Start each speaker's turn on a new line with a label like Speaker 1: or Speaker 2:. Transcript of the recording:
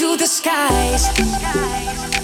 Speaker 1: to the skies.